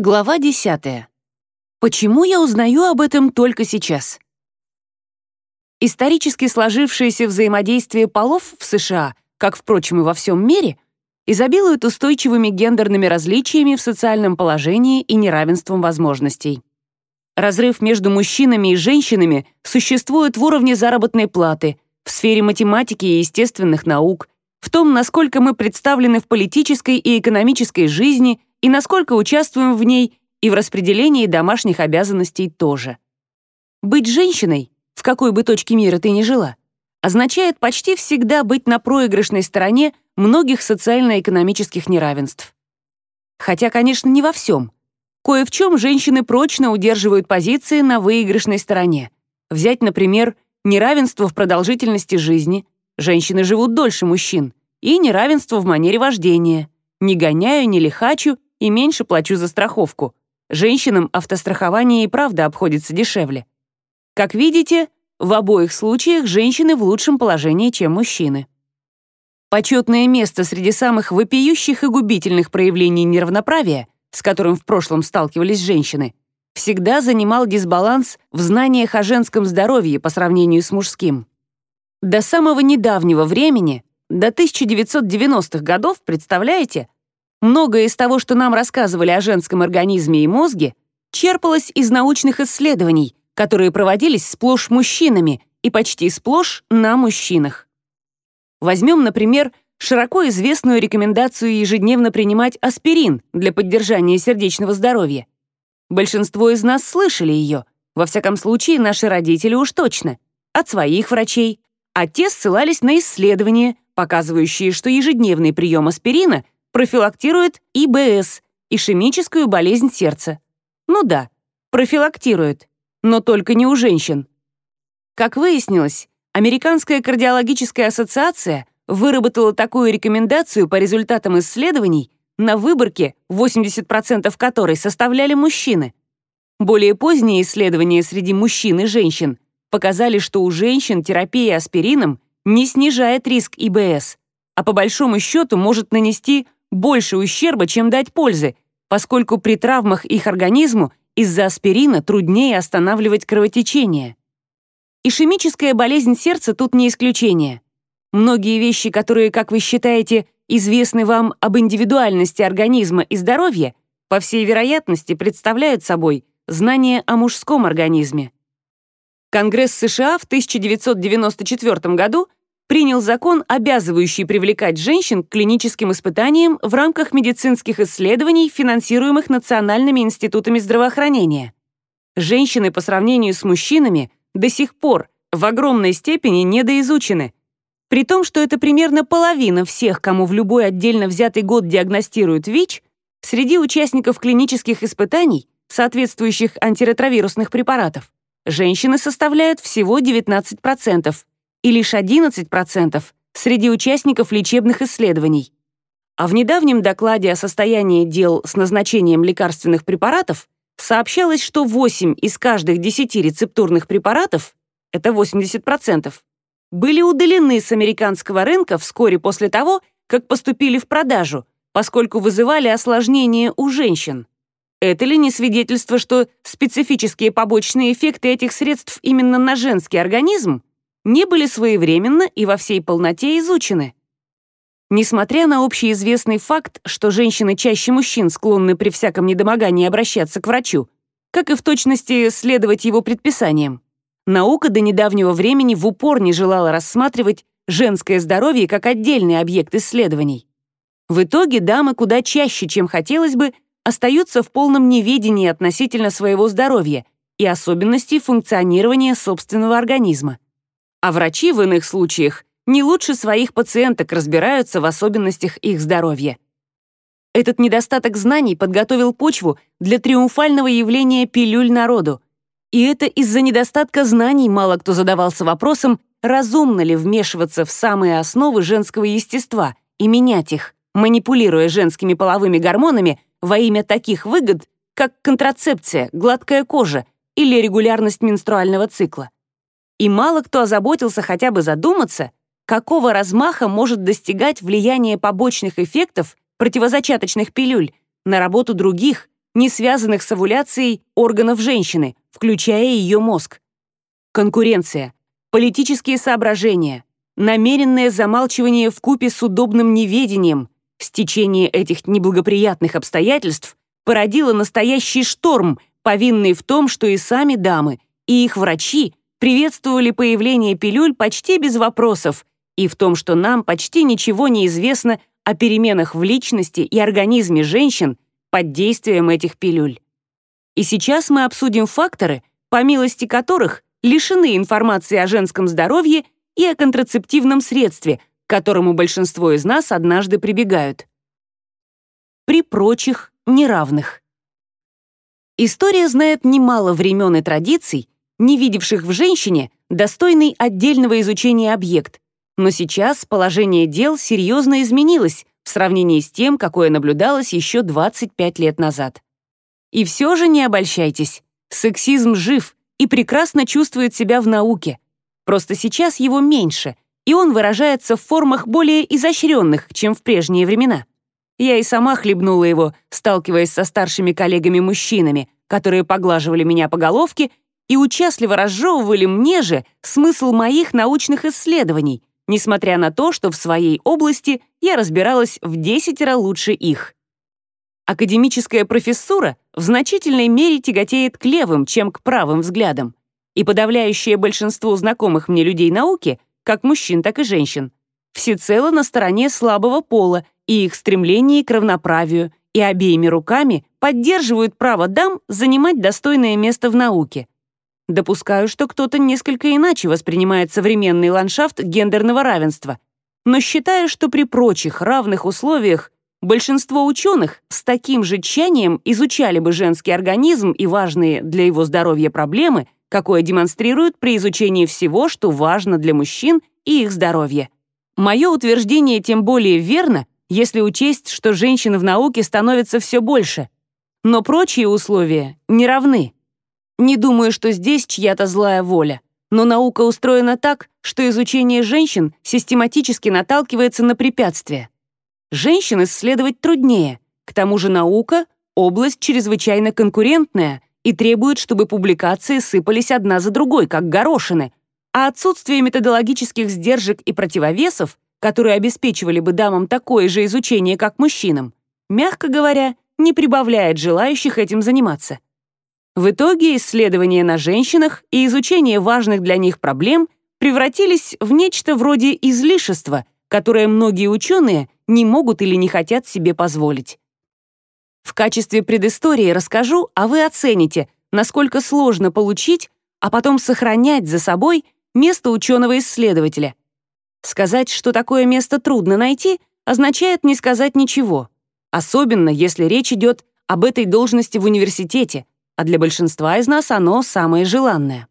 Глава 10. Почему я узнаю об этом только сейчас? Исторически сложившееся взаимодействие полов в США, как, впрочем, и во всем мире, изобилует устойчивыми гендерными различиями в социальном положении и неравенством возможностей. Разрыв между мужчинами и женщинами существует в уровне заработной платы, в сфере математики и естественных наук, в том, насколько мы представлены в политической и экономической жизни – и насколько участвуем в ней и в распределении домашних обязанностей тоже. Быть женщиной, в какой бы точке мира ты ни жила, означает почти всегда быть на проигрышной стороне многих социально-экономических неравенств. Хотя, конечно, не во всем. Кое в чем женщины прочно удерживают позиции на выигрышной стороне. Взять, например, неравенство в продолжительности жизни, женщины живут дольше мужчин, и неравенство в манере вождения. Не гоняю, не лихачу и меньше плачу за страховку. Женщинам автострахование и правда обходится дешевле. Как видите, в обоих случаях женщины в лучшем положении, чем мужчины. Почетное место среди самых вопиющих и губительных проявлений неравноправия, с которым в прошлом сталкивались женщины, всегда занимал дисбаланс в знаниях о женском здоровье по сравнению с мужским. До самого недавнего времени, до 1990-х годов, представляете, Многое из того, что нам рассказывали о женском организме и мозге, черпалось из научных исследований, которые проводились сплошь мужчинами и почти сплошь на мужчинах. Возьмем, например, широко известную рекомендацию ежедневно принимать аспирин для поддержания сердечного здоровья. Большинство из нас слышали ее, во всяком случае наши родители уж точно, от своих врачей, а те ссылались на исследования, показывающие, что ежедневный прием аспирина – профилактирует ИБС, ишемическую болезнь сердца. Ну да, профилактирует, но только не у женщин. Как выяснилось, Американская кардиологическая ассоциация выработала такую рекомендацию по результатам исследований, на выборке 80% которой составляли мужчины. Более поздние исследования среди мужчин и женщин показали, что у женщин терапия аспирином не снижает риск ИБС, а по большому счету может нанести больше ущерба, чем дать пользы, поскольку при травмах их организму из-за аспирина труднее останавливать кровотечение. Ишемическая болезнь сердца тут не исключение. Многие вещи, которые, как вы считаете, известны вам об индивидуальности организма и здоровья, по всей вероятности представляют собой знания о мужском организме. Конгресс США в 1994 году принял закон, обязывающий привлекать женщин к клиническим испытаниям в рамках медицинских исследований, финансируемых национальными институтами здравоохранения. Женщины по сравнению с мужчинами до сих пор в огромной степени недоизучены, при том, что это примерно половина всех, кому в любой отдельно взятый год диагностируют ВИЧ, среди участников клинических испытаний, соответствующих антиретровирусных препаратов, женщины составляют всего 19%, и лишь 11% среди участников лечебных исследований. А в недавнем докладе о состоянии дел с назначением лекарственных препаратов сообщалось, что 8 из каждых 10 рецептурных препаратов, это 80%, были удалены с американского рынка вскоре после того, как поступили в продажу, поскольку вызывали осложнения у женщин. Это ли не свидетельство, что специфические побочные эффекты этих средств именно на женский организм не были своевременно и во всей полноте изучены. Несмотря на общеизвестный факт, что женщины чаще мужчин склонны при всяком недомогании обращаться к врачу, как и в точности следовать его предписаниям, наука до недавнего времени в упор не желала рассматривать женское здоровье как отдельный объект исследований. В итоге дамы куда чаще, чем хотелось бы, остаются в полном неведении относительно своего здоровья и особенностей функционирования собственного организма. А врачи в иных случаях не лучше своих пациенток разбираются в особенностях их здоровья. Этот недостаток знаний подготовил почву для триумфального явления пилюль народу. И это из-за недостатка знаний мало кто задавался вопросом, разумно ли вмешиваться в самые основы женского естества и менять их, манипулируя женскими половыми гормонами во имя таких выгод, как контрацепция, гладкая кожа или регулярность менструального цикла и мало кто озаботился хотя бы задуматься, какого размаха может достигать влияние побочных эффектов противозачаточных пилюль на работу других, не связанных с овуляцией органов женщины, включая ее мозг. Конкуренция, политические соображения, намеренное замалчивание в купе с удобным неведением, стечение этих неблагоприятных обстоятельств породило настоящий шторм, повинный в том, что и сами дамы, и их врачи приветствовали появление пилюль почти без вопросов, и в том, что нам почти ничего не известно о переменах в личности и организме женщин под действием этих пилюль. И сейчас мы обсудим факторы, по милости которых лишены информации о женском здоровье и о контрацептивном средстве, к которому большинство из нас однажды прибегают. При прочих неравных. История знает немало времен и традиций, не видевших в женщине достойный отдельного изучения объект, но сейчас положение дел серьезно изменилось в сравнении с тем, какое наблюдалось еще 25 лет назад. И все же не обольщайтесь, сексизм жив и прекрасно чувствует себя в науке. Просто сейчас его меньше, и он выражается в формах более изощренных, чем в прежние времена. Я и сама хлебнула его, сталкиваясь со старшими коллегами-мужчинами, которые поглаживали меня по головке и участливо разжевывали мне же смысл моих научных исследований, несмотря на то, что в своей области я разбиралась в десятеро лучше их. Академическая профессура в значительной мере тяготеет к левым, чем к правым взглядам, и подавляющее большинство знакомых мне людей науки, как мужчин, так и женщин, всецело на стороне слабого пола и их стремлении к равноправию, и обеими руками поддерживают право дам занимать достойное место в науке – Допускаю, что кто-то несколько иначе воспринимает современный ландшафт гендерного равенства, но считаю, что при прочих равных условиях большинство ученых с таким же тщанием изучали бы женский организм и важные для его здоровья проблемы, какое демонстрируют при изучении всего, что важно для мужчин и их здоровья. Мое утверждение тем более верно, если учесть, что женщин в науке становится все больше. Но прочие условия не равны. Не думаю, что здесь чья-то злая воля. Но наука устроена так, что изучение женщин систематически наталкивается на препятствия. Женщин исследовать труднее. К тому же наука — область чрезвычайно конкурентная и требует, чтобы публикации сыпались одна за другой, как горошины, а отсутствие методологических сдержек и противовесов, которые обеспечивали бы дамам такое же изучение, как мужчинам, мягко говоря, не прибавляет желающих этим заниматься. В итоге исследования на женщинах и изучение важных для них проблем превратились в нечто вроде излишества, которое многие ученые не могут или не хотят себе позволить. В качестве предыстории расскажу, а вы оцените, насколько сложно получить, а потом сохранять за собой место ученого-исследователя. Сказать, что такое место трудно найти, означает не сказать ничего, особенно если речь идет об этой должности в университете, а для большинства из нас оно самое желанное.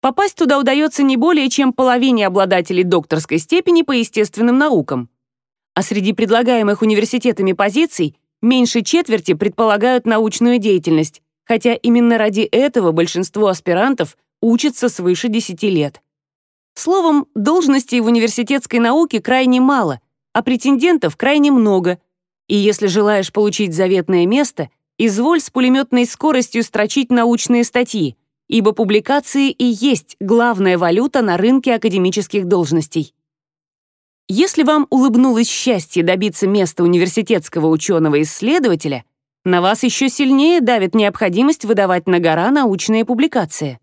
Попасть туда удается не более чем половине обладателей докторской степени по естественным наукам. А среди предлагаемых университетами позиций меньше четверти предполагают научную деятельность, хотя именно ради этого большинство аспирантов учатся свыше 10 лет. Словом, должностей в университетской науке крайне мало, а претендентов крайне много. И если желаешь получить заветное место, изволь с пулеметной скоростью строчить научные статьи, ибо публикации и есть главная валюта на рынке академических должностей. Если вам улыбнулось счастье добиться места университетского ученого-исследователя, на вас еще сильнее давит необходимость выдавать на гора научные публикации.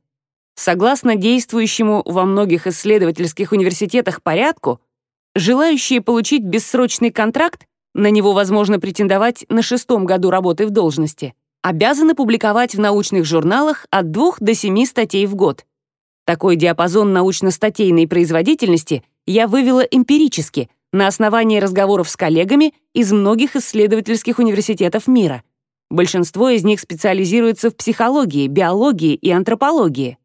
Согласно действующему во многих исследовательских университетах порядку, желающие получить бессрочный контракт на него возможно претендовать на шестом году работы в должности, обязаны публиковать в научных журналах от двух до семи статей в год. Такой диапазон научно-статейной производительности я вывела эмпирически на основании разговоров с коллегами из многих исследовательских университетов мира. Большинство из них специализируется в психологии, биологии и антропологии.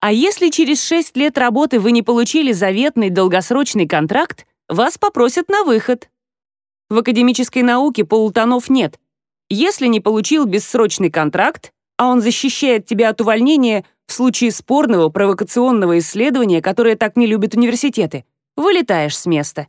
А если через 6 лет работы вы не получили заветный долгосрочный контракт, вас попросят на выход. В академической науке полутонов нет. Если не получил бессрочный контракт, а он защищает тебя от увольнения в случае спорного провокационного исследования, которое так не любят университеты, вылетаешь с места.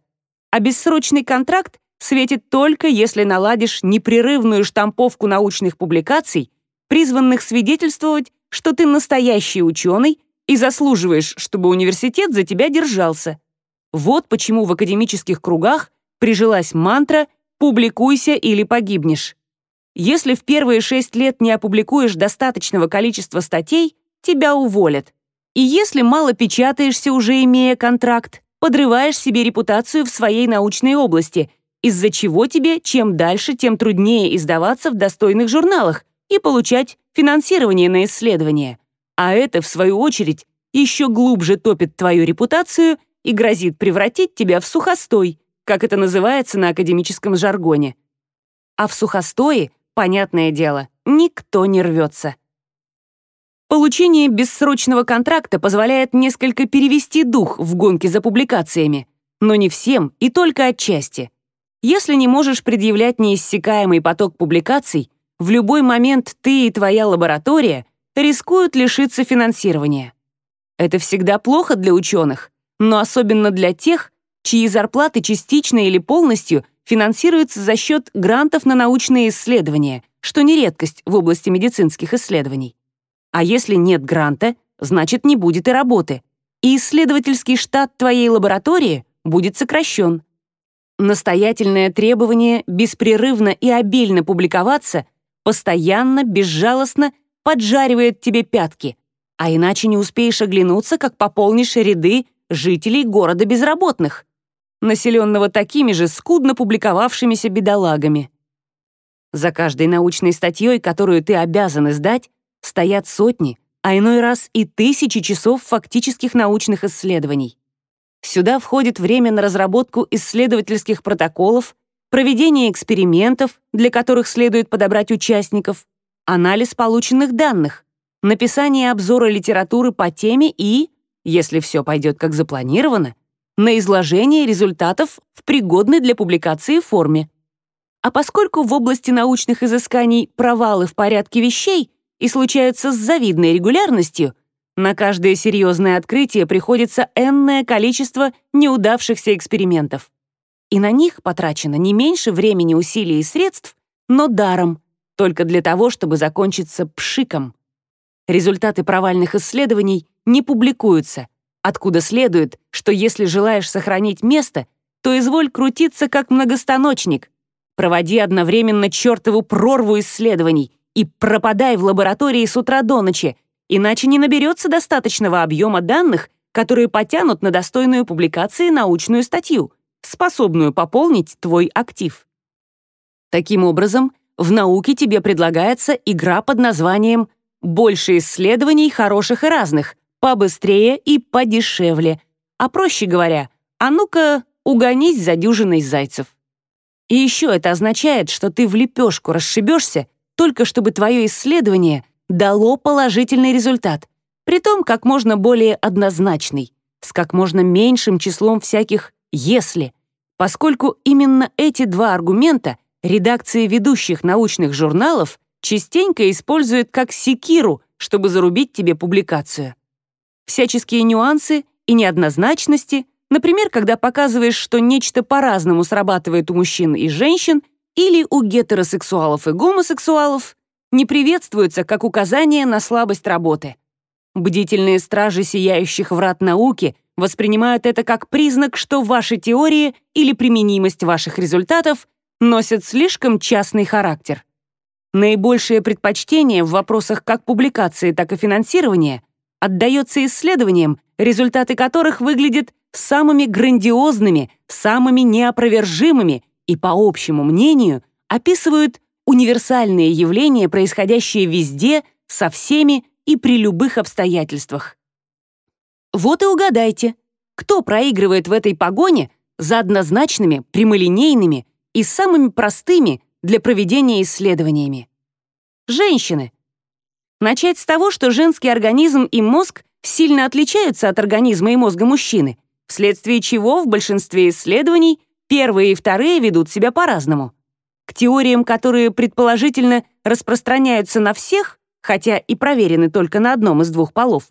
А бессрочный контракт светит только если наладишь непрерывную штамповку научных публикаций, призванных свидетельствовать, что ты настоящий ученый и заслуживаешь, чтобы университет за тебя держался. Вот почему в академических кругах прижилась мантра «публикуйся или погибнешь». Если в первые шесть лет не опубликуешь достаточного количества статей, тебя уволят. И если мало печатаешься, уже имея контракт, подрываешь себе репутацию в своей научной области, из-за чего тебе чем дальше, тем труднее издаваться в достойных журналах и получать финансирование на исследования. А это, в свою очередь, еще глубже топит твою репутацию и грозит превратить тебя в сухостой, как это называется на академическом жаргоне. А в сухостое, понятное дело, никто не рвется. Получение бессрочного контракта позволяет несколько перевести дух в гонке за публикациями, но не всем и только отчасти. Если не можешь предъявлять неиссякаемый поток публикаций, в любой момент ты и твоя лаборатория рискуют лишиться финансирования. Это всегда плохо для ученых, но особенно для тех, чьи зарплаты частично или полностью финансируются за счет грантов на научные исследования, что не редкость в области медицинских исследований. А если нет гранта, значит, не будет и работы. И исследовательский штат твоей лаборатории будет сокращен. Настоятельное требование беспрерывно и обильно публиковаться постоянно, безжалостно поджаривает тебе пятки, а иначе не успеешь оглянуться, как пополнишь ряды жителей города безработных, населенного такими же скудно публиковавшимися бедолагами. За каждой научной статьей, которую ты обязан издать, стоят сотни, а иной раз и тысячи часов фактических научных исследований. Сюда входит время на разработку исследовательских протоколов, проведение экспериментов, для которых следует подобрать участников, анализ полученных данных, написание обзора литературы по теме и, если все пойдет как запланировано, на изложение результатов в пригодной для публикации форме. А поскольку в области научных изысканий провалы в порядке вещей и случаются с завидной регулярностью, на каждое серьезное открытие приходится энное количество неудавшихся экспериментов. И на них потрачено не меньше времени, усилий и средств, но даром, только для того, чтобы закончиться пшиком. Результаты провальных исследований не публикуются, откуда следует, что если желаешь сохранить место, то изволь крутиться как многостаночник. Проводи одновременно чертову прорву исследований и пропадай в лаборатории с утра до ночи, иначе не наберется достаточного объема данных, которые потянут на достойную публикации научную статью, способную пополнить твой актив. Таким образом, в науке тебе предлагается игра под названием «Больше исследований хороших и разных», побыстрее и подешевле. А проще говоря, а ну-ка угонись за дюжиной зайцев. И еще это означает, что ты в лепешку расшибешься, только чтобы твое исследование дало положительный результат, притом как можно более однозначный, с как можно меньшим числом всяких «если», поскольку именно эти два аргумента редакции ведущих научных журналов частенько используют как секиру, чтобы зарубить тебе публикацию. Всяческие нюансы и неоднозначности, например, когда показываешь, что нечто по-разному срабатывает у мужчин и женщин или у гетеросексуалов и гомосексуалов, не приветствуются как указание на слабость работы. Бдительные стражи сияющих врат науки воспринимают это как признак, что ваши теории или применимость ваших результатов носят слишком частный характер. Наибольшее предпочтение в вопросах как публикации, так и финансирования отдается исследованиям, результаты которых выглядят самыми грандиозными, самыми неопровержимыми и, по общему мнению, описывают универсальные явления, происходящие везде, со всеми и при любых обстоятельствах. Вот и угадайте, кто проигрывает в этой погоне за однозначными, прямолинейными и самыми простыми для проведения исследованиями. Женщины, Начать с того, что женский организм и мозг сильно отличаются от организма и мозга мужчины, вследствие чего в большинстве исследований первые и вторые ведут себя по-разному. К теориям, которые предположительно распространяются на всех, хотя и проверены только на одном из двух полов,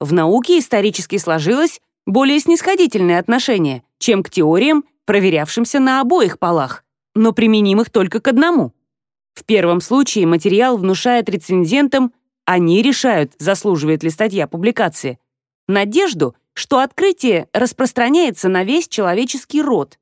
в науке исторически сложилось более снисходительное отношение, чем к теориям, проверявшимся на обоих полах, но применимых только к одному. В первом случае материал внушает рецензентам, они решают, заслуживает ли статья публикации, надежду, что открытие распространяется на весь человеческий род.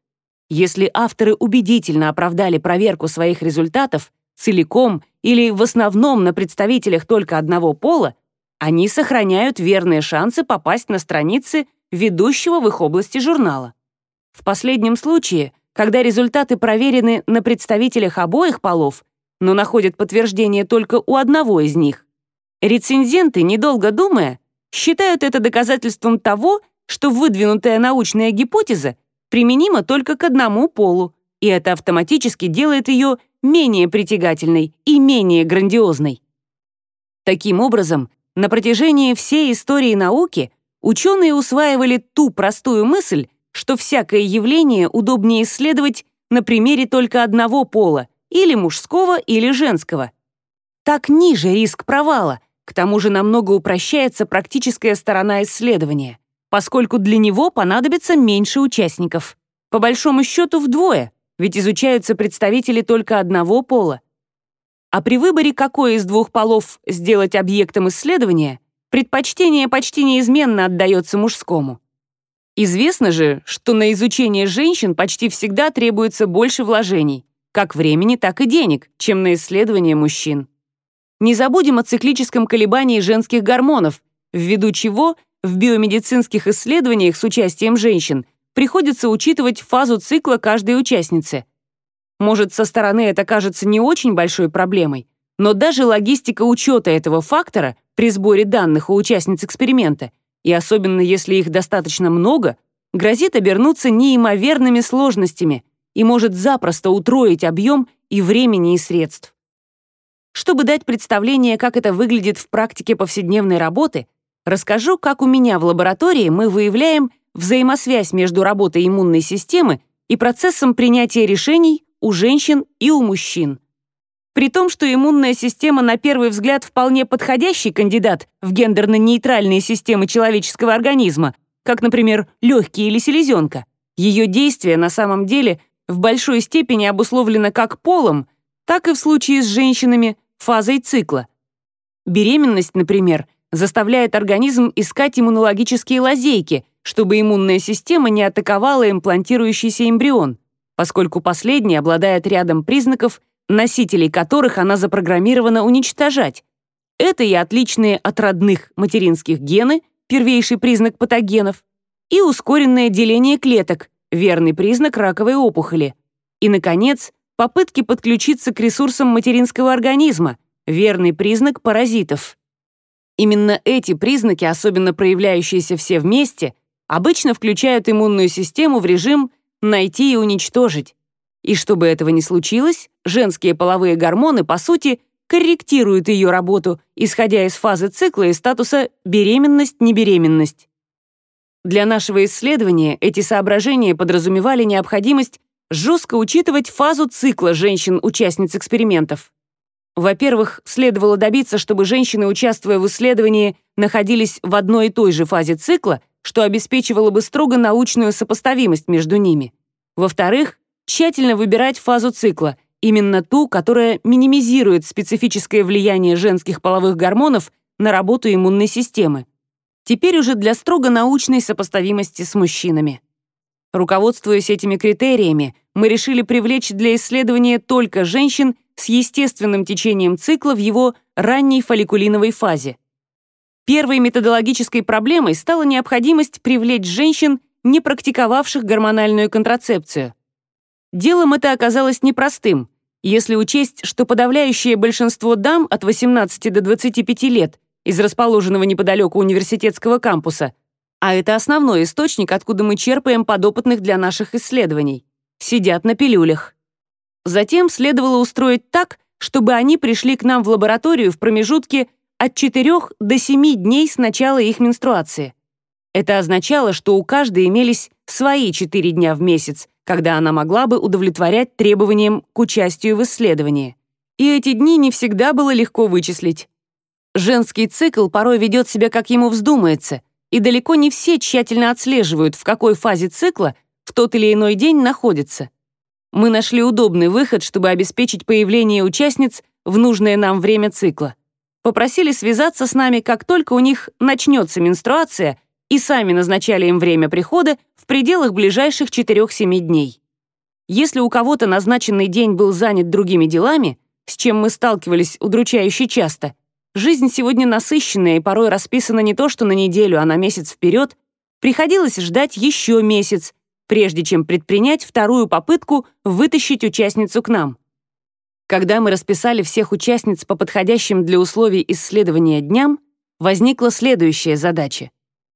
Если авторы убедительно оправдали проверку своих результатов целиком или в основном на представителях только одного пола, они сохраняют верные шансы попасть на страницы ведущего в их области журнала. В последнем случае, когда результаты проверены на представителях обоих полов, но находят подтверждение только у одного из них, рецензенты, недолго думая, считают это доказательством того, что выдвинутая научная гипотеза применима только к одному полу, и это автоматически делает ее менее притягательной и менее грандиозной. Таким образом, на протяжении всей истории науки ученые усваивали ту простую мысль, что всякое явление удобнее исследовать на примере только одного пола, или мужского, или женского. Так ниже риск провала, к тому же намного упрощается практическая сторона исследования поскольку для него понадобится меньше участников. По большому счету вдвое, ведь изучаются представители только одного пола. А при выборе, какой из двух полов сделать объектом исследования, предпочтение почти неизменно отдается мужскому. Известно же, что на изучение женщин почти всегда требуется больше вложений, как времени, так и денег, чем на исследование мужчин. Не забудем о циклическом колебании женских гормонов, ввиду чего – в биомедицинских исследованиях с участием женщин приходится учитывать фазу цикла каждой участницы. Может, со стороны это кажется не очень большой проблемой, но даже логистика учета этого фактора при сборе данных у участниц эксперимента, и особенно если их достаточно много, грозит обернуться неимоверными сложностями и может запросто утроить объем и времени, и средств. Чтобы дать представление, как это выглядит в практике повседневной работы, Расскажу, как у меня в лаборатории мы выявляем взаимосвязь между работой иммунной системы и процессом принятия решений у женщин и у мужчин. При том, что иммунная система на первый взгляд вполне подходящий кандидат в гендерно-нейтральные системы человеческого организма, как, например, легкие или селезенка, ее действие на самом деле в большой степени обусловлено как полом, так и в случае с женщинами фазой цикла. Беременность, например, заставляет организм искать иммунологические лазейки, чтобы иммунная система не атаковала имплантирующийся эмбрион, поскольку последний обладает рядом признаков, носителей которых она запрограммирована уничтожать. Это и отличные от родных материнских гены, первейший признак патогенов, и ускоренное деление клеток, верный признак раковой опухоли. И, наконец, попытки подключиться к ресурсам материнского организма, верный признак паразитов. Именно эти признаки, особенно проявляющиеся все вместе, обычно включают иммунную систему в режим «найти и уничтожить». И чтобы этого не случилось, женские половые гормоны, по сути, корректируют ее работу, исходя из фазы цикла и статуса беременность-небеременность. Для нашего исследования эти соображения подразумевали необходимость жестко учитывать фазу цикла женщин-участниц экспериментов. Во-первых, следовало добиться, чтобы женщины, участвуя в исследовании, находились в одной и той же фазе цикла, что обеспечивало бы строго научную сопоставимость между ними. Во-вторых, тщательно выбирать фазу цикла, именно ту, которая минимизирует специфическое влияние женских половых гормонов на работу иммунной системы. Теперь уже для строго научной сопоставимости с мужчинами. Руководствуясь этими критериями, мы решили привлечь для исследования только женщин с естественным течением цикла в его ранней фолликулиновой фазе. Первой методологической проблемой стала необходимость привлечь женщин, не практиковавших гормональную контрацепцию. Делом это оказалось непростым, если учесть, что подавляющее большинство дам от 18 до 25 лет из расположенного неподалеку университетского кампуса, а это основной источник, откуда мы черпаем подопытных для наших исследований, сидят на пилюлях. Затем следовало устроить так, чтобы они пришли к нам в лабораторию в промежутке от 4 до 7 дней с начала их менструации. Это означало, что у каждой имелись свои 4 дня в месяц, когда она могла бы удовлетворять требованиям к участию в исследовании. И эти дни не всегда было легко вычислить. Женский цикл порой ведет себя, как ему вздумается, и далеко не все тщательно отслеживают, в какой фазе цикла в тот или иной день находятся. Мы нашли удобный выход, чтобы обеспечить появление участниц в нужное нам время цикла. Попросили связаться с нами, как только у них начнется менструация, и сами назначали им время прихода в пределах ближайших 4-7 дней. Если у кого-то назначенный день был занят другими делами, с чем мы сталкивались удручающе часто, жизнь сегодня насыщенная и порой расписана не то что на неделю, а на месяц вперед, приходилось ждать еще месяц, прежде чем предпринять вторую попытку вытащить участницу к нам. Когда мы расписали всех участниц по подходящим для условий исследования дням, возникла следующая задача.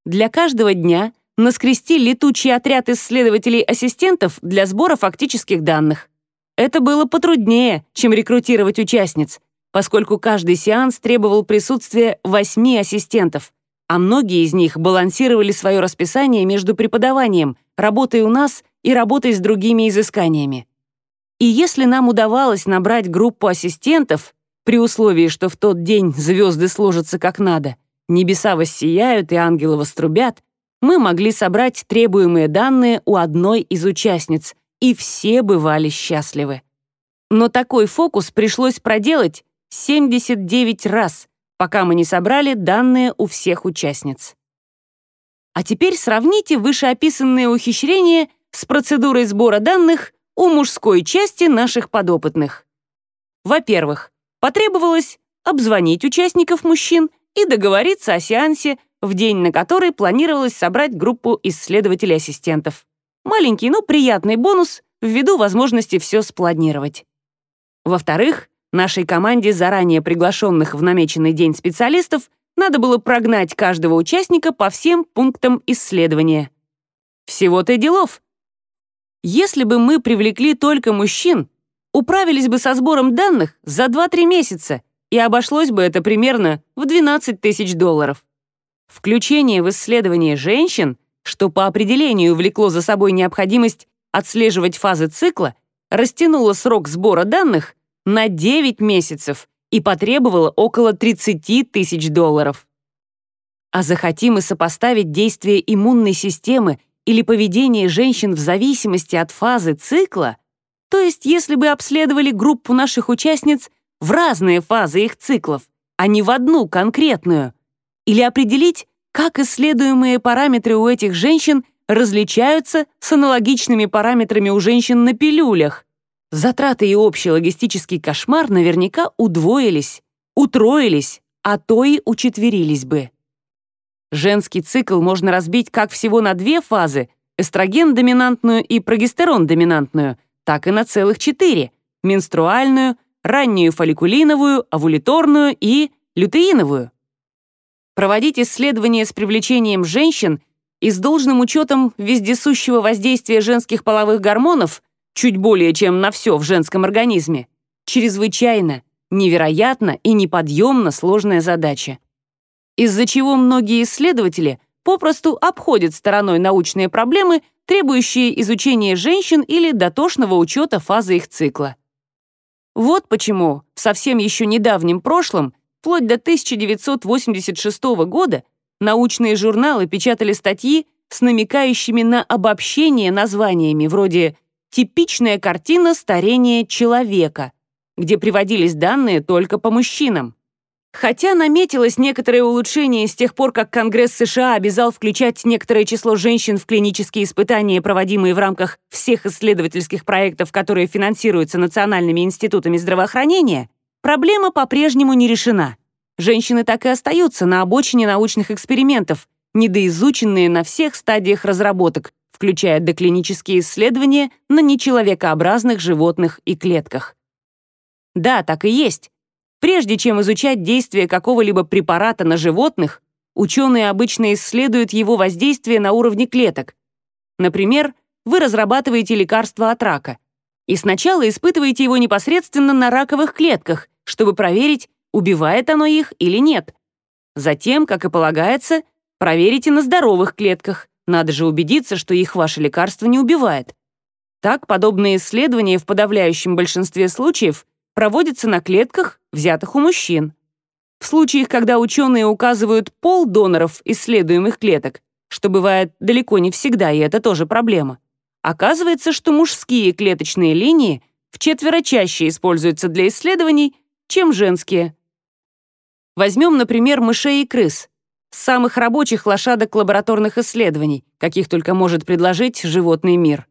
Для каждого дня наскрести летучий отряд исследователей-ассистентов для сбора фактических данных. Это было потруднее, чем рекрутировать участниц, поскольку каждый сеанс требовал присутствия восьми ассистентов, а многие из них балансировали свое расписание между преподаванием, работой у нас и работой с другими изысканиями. И если нам удавалось набрать группу ассистентов, при условии, что в тот день звезды сложатся как надо, небеса воссияют и ангелы вострубят, мы могли собрать требуемые данные у одной из участниц, и все бывали счастливы. Но такой фокус пришлось проделать 79 раз, пока мы не собрали данные у всех участниц. А теперь сравните вышеописанные ухищрения с процедурой сбора данных у мужской части наших подопытных. Во-первых, потребовалось обзвонить участников мужчин и договориться о сеансе, в день на который планировалось собрать группу исследователей-ассистентов. Маленький, но приятный бонус ввиду возможности все спланировать. Во-вторых, нашей команде заранее приглашенных в намеченный день специалистов надо было прогнать каждого участника по всем пунктам исследования. Всего-то делов. Если бы мы привлекли только мужчин, управились бы со сбором данных за 2-3 месяца, и обошлось бы это примерно в 12 тысяч долларов. Включение в исследование женщин, что по определению влекло за собой необходимость отслеживать фазы цикла, растянуло срок сбора данных на 9 месяцев и потребовало около 30 тысяч долларов. А захотим и сопоставить действие иммунной системы или поведение женщин в зависимости от фазы цикла, то есть если бы обследовали группу наших участниц в разные фазы их циклов, а не в одну конкретную, или определить, как исследуемые параметры у этих женщин различаются с аналогичными параметрами у женщин на пилюлях. Затраты и общий логистический кошмар наверняка удвоились, утроились, а то и учетверились бы. Женский цикл можно разбить как всего на две фазы – эстроген-доминантную и прогестерон-доминантную, так и на целых четыре – менструальную, раннюю фолликулиновую, овуляторную и лютеиновую. Проводить исследования с привлечением женщин и с должным учетом вездесущего воздействия женских половых гормонов чуть более чем на все в женском организме чрезвычайно, невероятно и неподъемно сложная задача из-за чего многие исследователи попросту обходят стороной научные проблемы, требующие изучения женщин или дотошного учета фазы их цикла. Вот почему в совсем еще недавнем прошлом, вплоть до 1986 года, научные журналы печатали статьи с намекающими на обобщение названиями вроде «Типичная картина старения человека», где приводились данные только по мужчинам. Хотя наметилось некоторое улучшение с тех пор, как Конгресс США обязал включать некоторое число женщин в клинические испытания, проводимые в рамках всех исследовательских проектов, которые финансируются национальными институтами здравоохранения, проблема по-прежнему не решена. Женщины так и остаются на обочине научных экспериментов, недоизученные на всех стадиях разработок, включая доклинические исследования на нечеловекообразных животных и клетках. Да, так и есть. Прежде чем изучать действие какого-либо препарата на животных, ученые обычно исследуют его воздействие на уровне клеток. Например, вы разрабатываете лекарство от рака и сначала испытываете его непосредственно на раковых клетках, чтобы проверить, убивает оно их или нет. Затем, как и полагается, проверите на здоровых клетках. Надо же убедиться, что их ваше лекарство не убивает. Так, подобные исследования в подавляющем большинстве случаев проводится на клетках, взятых у мужчин. В случаях, когда ученые указывают пол доноров исследуемых клеток, что бывает далеко не всегда, и это тоже проблема, оказывается, что мужские клеточные линии в четверо чаще используются для исследований, чем женские. Возьмем, например, мышей и крыс, самых рабочих лошадок лабораторных исследований, каких только может предложить животный мир.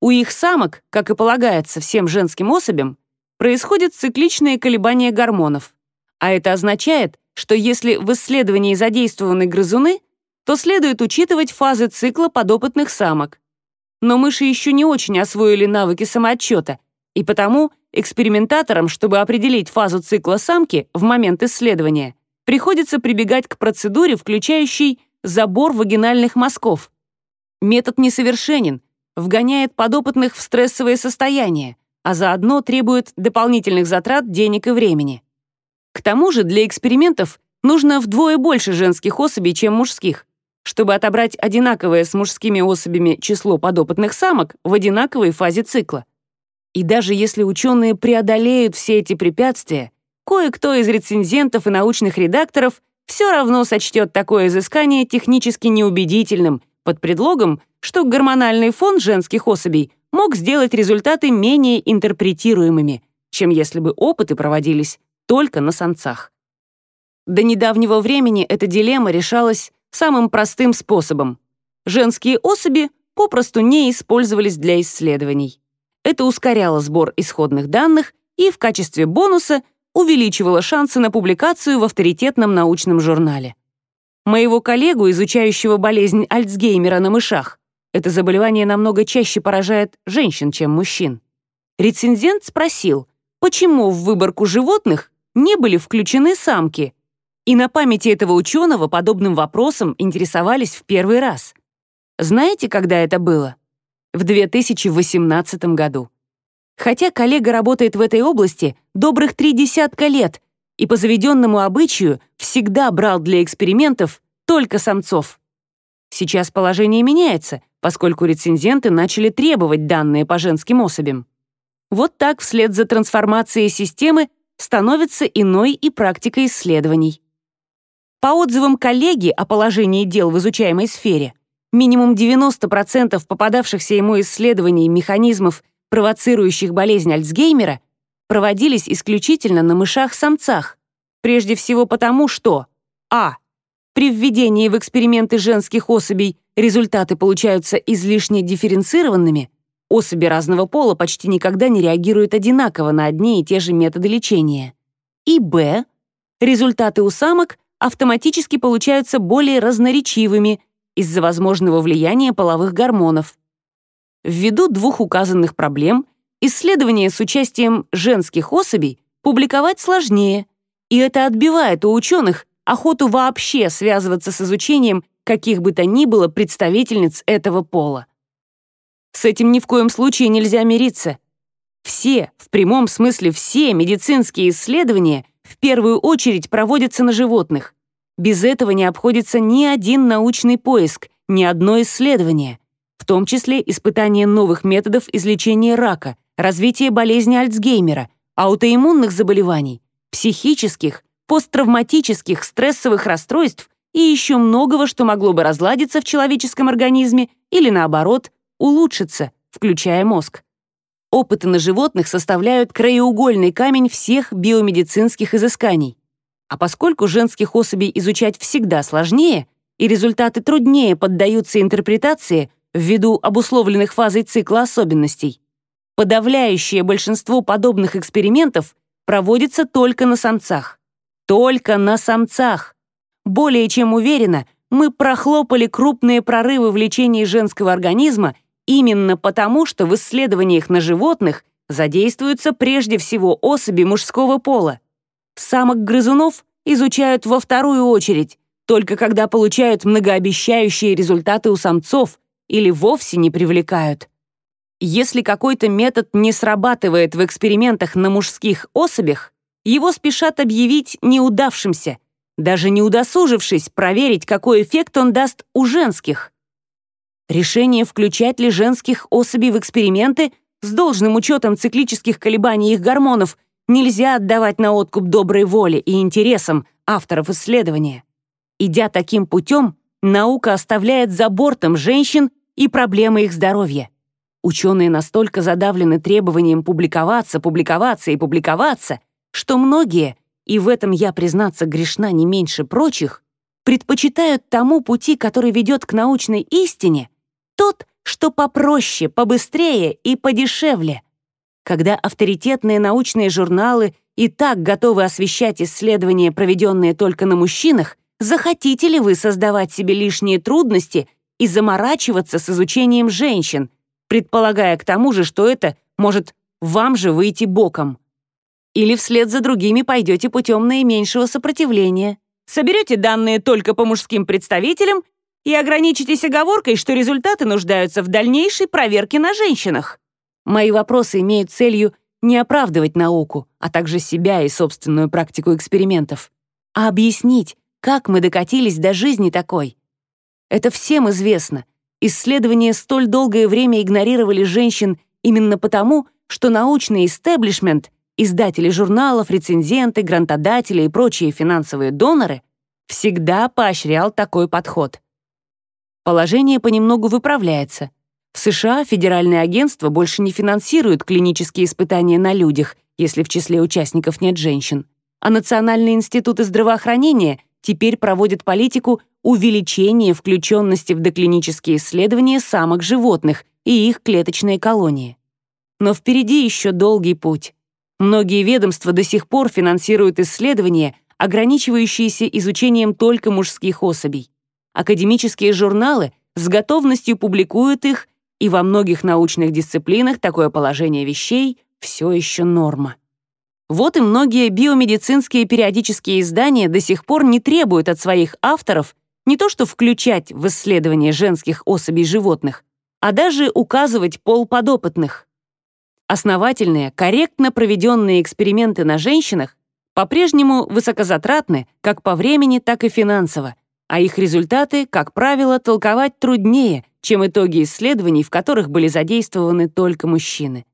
У их самок, как и полагается всем женским особям, происходят цикличные колебания гормонов. А это означает, что если в исследовании задействованы грызуны, то следует учитывать фазы цикла подопытных самок. Но мыши еще не очень освоили навыки самоотчета, и потому экспериментаторам, чтобы определить фазу цикла самки в момент исследования, приходится прибегать к процедуре, включающей забор вагинальных мазков. Метод несовершенен, вгоняет подопытных в стрессовое состояние, а заодно требует дополнительных затрат денег и времени. К тому же для экспериментов нужно вдвое больше женских особей, чем мужских, чтобы отобрать одинаковое с мужскими особями число подопытных самок в одинаковой фазе цикла. И даже если ученые преодолеют все эти препятствия, кое-кто из рецензентов и научных редакторов все равно сочтет такое изыскание технически неубедительным под предлогом, что гормональный фон женских особей мог сделать результаты менее интерпретируемыми, чем если бы опыты проводились только на самцах. До недавнего времени эта дилемма решалась самым простым способом. Женские особи попросту не использовались для исследований. Это ускоряло сбор исходных данных и в качестве бонуса увеличивало шансы на публикацию в авторитетном научном журнале. Моего коллегу, изучающего болезнь Альцгеймера на мышах, это заболевание намного чаще поражает женщин, чем мужчин. Рецензент спросил, почему в выборку животных не были включены самки, и на памяти этого ученого подобным вопросом интересовались в первый раз. Знаете, когда это было? В 2018 году. Хотя коллега работает в этой области добрых три десятка лет и по заведенному обычаю всегда брал для экспериментов только самцов. Сейчас положение меняется, поскольку рецензенты начали требовать данные по женским особям. Вот так вслед за трансформацией системы становится иной и практика исследований. По отзывам коллеги о положении дел в изучаемой сфере, минимум 90% попадавшихся ему исследований механизмов, провоцирующих болезнь Альцгеймера, проводились исключительно на мышах-самцах, прежде всего потому, что а. При введении в эксперименты женских особей результаты получаются излишне дифференцированными, особи разного пола почти никогда не реагируют одинаково на одни и те же методы лечения. И б. Результаты у самок автоматически получаются более разноречивыми из-за возможного влияния половых гормонов. Ввиду двух указанных проблем исследования с участием женских особей публиковать сложнее, и это отбивает у ученых охоту вообще связываться с изучением каких бы то ни было представительниц этого пола. С этим ни в коем случае нельзя мириться. Все, в прямом смысле все медицинские исследования в первую очередь проводятся на животных. Без этого не обходится ни один научный поиск, ни одно исследование, в том числе испытание новых методов излечения рака, развитие болезни Альцгеймера, аутоиммунных заболеваний, психических посттравматических стрессовых расстройств и еще многого, что могло бы разладиться в человеческом организме или, наоборот, улучшиться, включая мозг. Опыты на животных составляют краеугольный камень всех биомедицинских изысканий. А поскольку женских особей изучать всегда сложнее, и результаты труднее поддаются интерпретации ввиду обусловленных фазой цикла особенностей, подавляющее большинство подобных экспериментов проводится только на самцах. Только на самцах. Более чем уверена, мы прохлопали крупные прорывы в лечении женского организма именно потому, что в исследованиях на животных задействуются прежде всего особи мужского пола. Самок грызунов изучают во вторую очередь, только когда получают многообещающие результаты у самцов или вовсе не привлекают. Если какой-то метод не срабатывает в экспериментах на мужских особях, его спешат объявить неудавшимся, даже не удосужившись проверить, какой эффект он даст у женских. Решение, включать ли женских особей в эксперименты с должным учетом циклических колебаний их гормонов, нельзя отдавать на откуп доброй воле и интересам авторов исследования. Идя таким путем, наука оставляет за бортом женщин и проблемы их здоровья. Ученые настолько задавлены требованием публиковаться, публиковаться и публиковаться, что многие, и в этом я, признаться, грешна не меньше прочих, предпочитают тому пути, который ведет к научной истине, тот, что попроще, побыстрее и подешевле. Когда авторитетные научные журналы и так готовы освещать исследования, проведенные только на мужчинах, захотите ли вы создавать себе лишние трудности и заморачиваться с изучением женщин, предполагая к тому же, что это может вам же выйти боком. Или вслед за другими пойдете путем наименьшего сопротивления. Соберете данные только по мужским представителям и ограничитесь оговоркой, что результаты нуждаются в дальнейшей проверке на женщинах. Мои вопросы имеют целью не оправдывать науку, а также себя и собственную практику экспериментов, а объяснить, как мы докатились до жизни такой. Это всем известно — Исследования столь долгое время игнорировали женщин именно потому, что научный истеблишмент, издатели журналов, рецензенты, грантодатели и прочие финансовые доноры всегда поощрял такой подход. Положение понемногу выправляется. В США федеральное агентство больше не финансирует клинические испытания на людях, если в числе участников нет женщин, а Национальные институты здравоохранения теперь проводят политику увеличения включенности в доклинические исследования самок животных и их клеточные колонии. Но впереди еще долгий путь. Многие ведомства до сих пор финансируют исследования, ограничивающиеся изучением только мужских особей. Академические журналы с готовностью публикуют их, и во многих научных дисциплинах такое положение вещей все еще норма. Вот и многие биомедицинские периодические издания до сих пор не требуют от своих авторов не то что включать в исследование женских особей животных, а даже указывать пол подопытных. Основательные, корректно проведенные эксперименты на женщинах по-прежнему высокозатратны как по времени, так и финансово, а их результаты, как правило, толковать труднее, чем итоги исследований, в которых были задействованы только мужчины.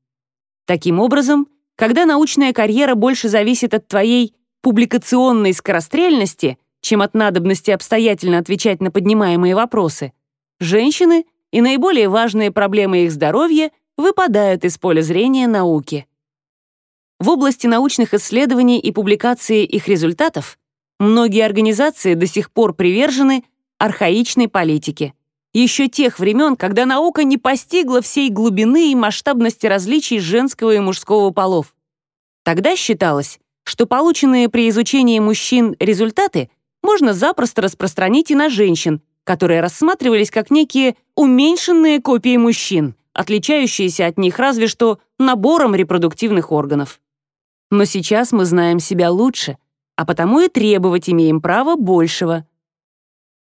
Таким образом, когда научная карьера больше зависит от твоей публикационной скорострельности, чем от надобности обстоятельно отвечать на поднимаемые вопросы, женщины и наиболее важные проблемы их здоровья выпадают из поля зрения науки. В области научных исследований и публикации их результатов многие организации до сих пор привержены архаичной политике. Еще тех времен, когда наука не постигла всей глубины и масштабности различий женского и мужского полов. Тогда считалось, что полученные при изучении мужчин результаты — можно запросто распространить и на женщин, которые рассматривались как некие уменьшенные копии мужчин, отличающиеся от них разве что набором репродуктивных органов. Но сейчас мы знаем себя лучше, а потому и требовать имеем право большего.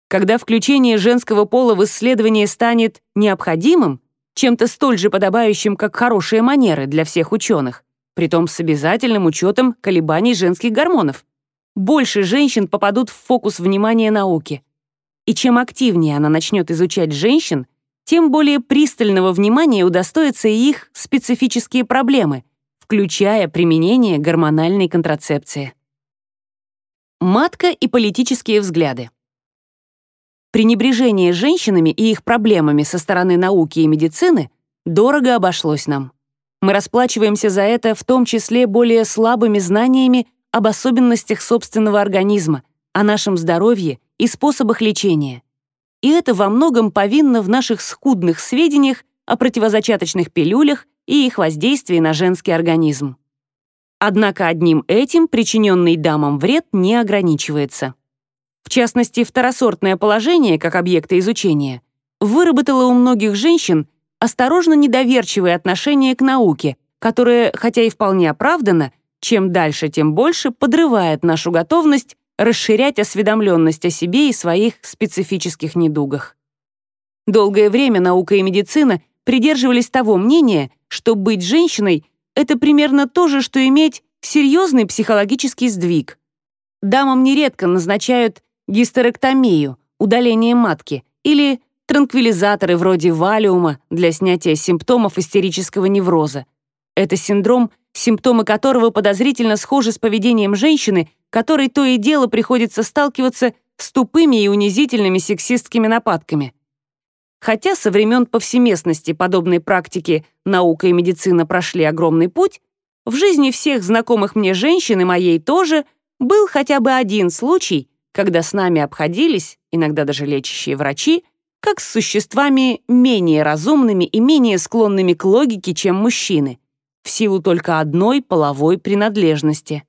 Когда включение женского пола в исследование станет необходимым, чем-то столь же подобающим, как хорошие манеры для всех ученых, притом с обязательным учетом колебаний женских гормонов, больше женщин попадут в фокус внимания науки. И чем активнее она начнет изучать женщин, тем более пристального внимания удостоятся и их специфические проблемы, включая применение гормональной контрацепции. Матка и политические взгляды. Пренебрежение женщинами и их проблемами со стороны науки и медицины дорого обошлось нам. Мы расплачиваемся за это в том числе более слабыми знаниями об особенностях собственного организма, о нашем здоровье и способах лечения. И это во многом повинно в наших скудных сведениях о противозачаточных пилюлях и их воздействии на женский организм. Однако одним этим причиненный дамам вред не ограничивается. В частности, второсортное положение, как объекта изучения, выработало у многих женщин осторожно недоверчивое отношение к науке, которое, хотя и вполне оправдано, чем дальше, тем больше подрывает нашу готовность расширять осведомленность о себе и своих специфических недугах. Долгое время наука и медицина придерживались того мнения, что быть женщиной — это примерно то же, что иметь серьезный психологический сдвиг. Дамам нередко назначают гистерэктомию, удаление матки, или транквилизаторы вроде валиума для снятия симптомов истерического невроза. Это синдром — симптомы которого подозрительно схожи с поведением женщины, которой то и дело приходится сталкиваться с тупыми и унизительными сексистскими нападками. хотя со времен повсеместности подобной практики наука и медицина прошли огромный путь, в жизни всех знакомых мне женщин и моей тоже был хотя бы один случай, когда с нами обходились, иногда даже лечащие врачи, как с существами менее разумными и менее склонными к логике, чем мужчины, в силу только одной половой принадлежности.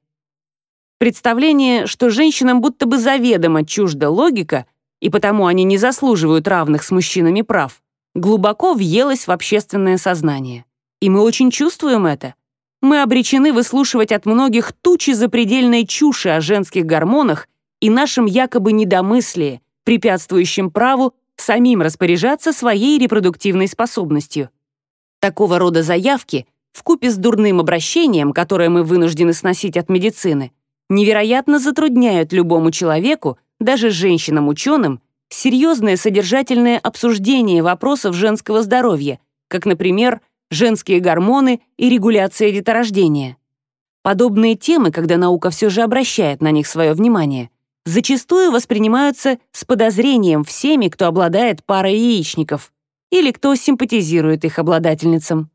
Представление, что женщинам будто бы заведомо чужда логика, и потому они не заслуживают равных с мужчинами прав, глубоко въелось в общественное сознание. И мы очень чувствуем это. Мы обречены выслушивать от многих тучи запредельной чуши о женских гормонах и нашем якобы недомыслии, препятствующем праву самим распоряжаться своей репродуктивной способностью. Такого рода заявки, вкупе с дурным обращением, которое мы вынуждены сносить от медицины, невероятно затрудняют любому человеку, даже женщинам-ученым, серьезное содержательное обсуждение вопросов женского здоровья, как, например, женские гормоны и регуляция деторождения. Подобные темы, когда наука все же обращает на них свое внимание, зачастую воспринимаются с подозрением всеми, кто обладает парой яичников или кто симпатизирует их обладательницам.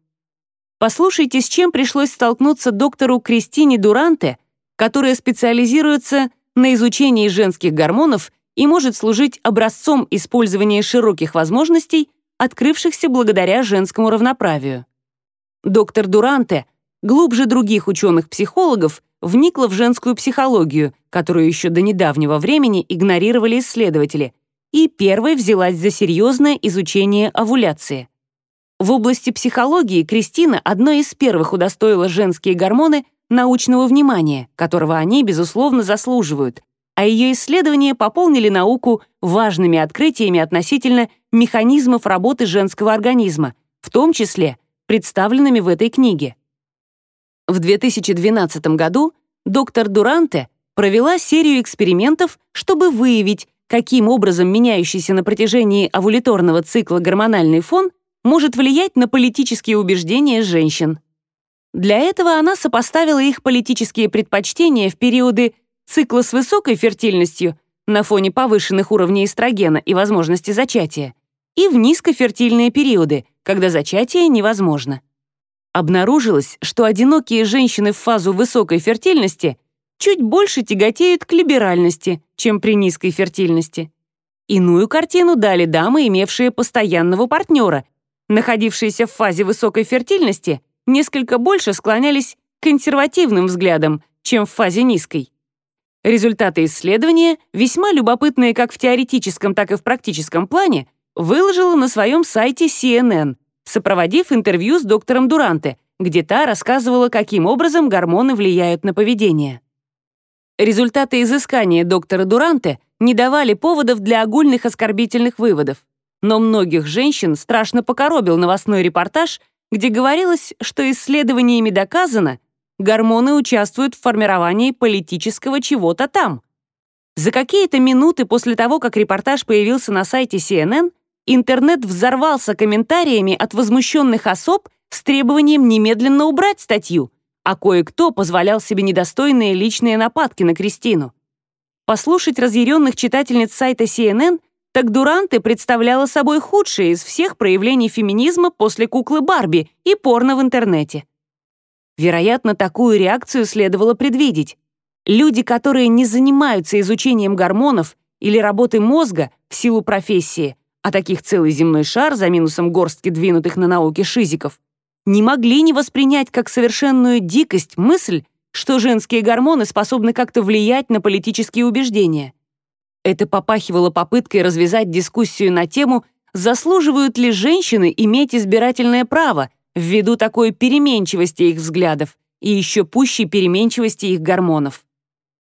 Послушайте, с чем пришлось столкнуться доктору Кристине Дуранте, которая специализируется на изучении женских гормонов и может служить образцом использования широких возможностей, открывшихся благодаря женскому равноправию. Доктор Дуранте глубже других ученых-психологов вникла в женскую психологию, которую еще до недавнего времени игнорировали исследователи, и первой взялась за серьезное изучение овуляции. В области психологии Кристина одной из первых удостоила женские гормоны научного внимания, которого они, безусловно, заслуживают, а ее исследования пополнили науку важными открытиями относительно механизмов работы женского организма, в том числе представленными в этой книге. В 2012 году доктор Дуранте провела серию экспериментов, чтобы выявить, каким образом меняющийся на протяжении овуляторного цикла гормональный фон может влиять на политические убеждения женщин. Для этого она сопоставила их политические предпочтения в периоды цикла с высокой фертильностью на фоне повышенных уровней эстрогена и возможности зачатия и в низкофертильные периоды, когда зачатие невозможно. Обнаружилось, что одинокие женщины в фазу высокой фертильности чуть больше тяготеют к либеральности, чем при низкой фертильности. Иную картину дали дамы, имевшие постоянного партнера, находившиеся в фазе высокой фертильности — несколько больше склонялись к консервативным взглядам, чем в фазе низкой. Результаты исследования, весьма любопытные как в теоретическом, так и в практическом плане, выложила на своем сайте CNN, сопроводив интервью с доктором Дуранте, где та рассказывала, каким образом гормоны влияют на поведение. Результаты изыскания доктора Дуранте не давали поводов для огульных оскорбительных выводов, но многих женщин страшно покоробил новостной репортаж где говорилось, что исследованиями доказано, гормоны участвуют в формировании политического чего-то там. За какие-то минуты после того, как репортаж появился на сайте CNN, интернет взорвался комментариями от возмущенных особ с требованием немедленно убрать статью, а кое-кто позволял себе недостойные личные нападки на Кристину. Послушать разъяренных читательниц сайта CNN — так Дуранте представляла собой худшее из всех проявлений феминизма после куклы Барби и порно в интернете. Вероятно, такую реакцию следовало предвидеть. Люди, которые не занимаются изучением гормонов или работы мозга в силу профессии, а таких целый земной шар за минусом горстки двинутых на науке шизиков, не могли не воспринять как совершенную дикость мысль, что женские гормоны способны как-то влиять на политические убеждения. Это попахивало попыткой развязать дискуссию на тему, заслуживают ли женщины иметь избирательное право ввиду такой переменчивости их взглядов и еще пущей переменчивости их гормонов.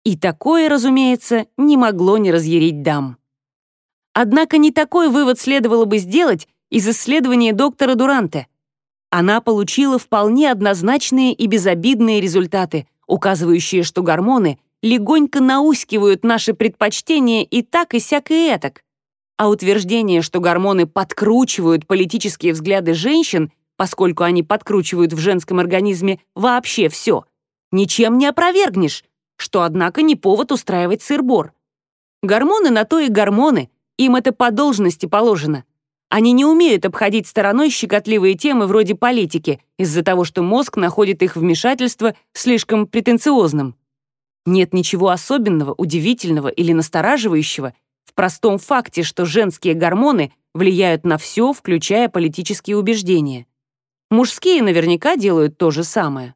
И такое, разумеется, не могло не разъярить дам. Однако не такой вывод следовало бы сделать из исследования доктора Дуранте. Она получила вполне однозначные и безобидные результаты, указывающие, что гормоны легонько наускивают наши предпочтения и так, и сяк, и этак. А утверждение, что гормоны подкручивают политические взгляды женщин, поскольку они подкручивают в женском организме вообще все, ничем не опровергнешь, что, однако, не повод устраивать сыр-бор. Гормоны на то и гормоны, им это по должности положено. Они не умеют обходить стороной щекотливые темы вроде политики из-за того, что мозг находит их вмешательство слишком претенциозным. Нет ничего особенного, удивительного или настораживающего в простом факте, что женские гормоны влияют на все, включая политические убеждения. Мужские наверняка делают то же самое.